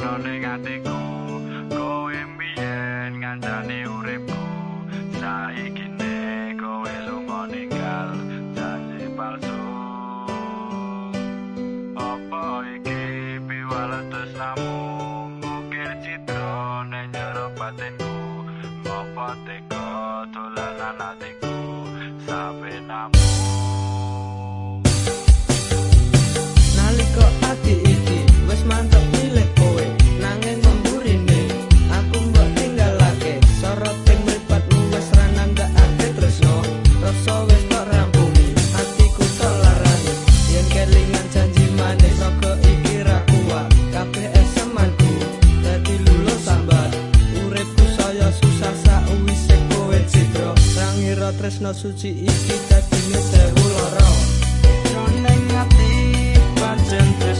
no, no, wisi kowe cidro Sang ira tresno suci isi Dagingnya sehu lorong Coneng ngati Pancen tres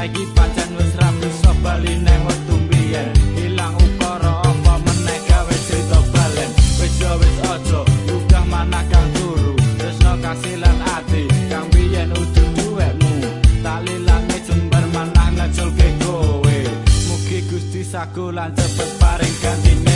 saiki pacan wis rapi so bali nang wektu biyen. Ilang ukara apa meneh gawe crito balen. Wis yo wis aja lugah manak kang turu. Tresno kasih ati kang biyen ujug duwemu tak lilange jembar manak ngejul kowe mugi Gusti sagu lan cepet paring gantine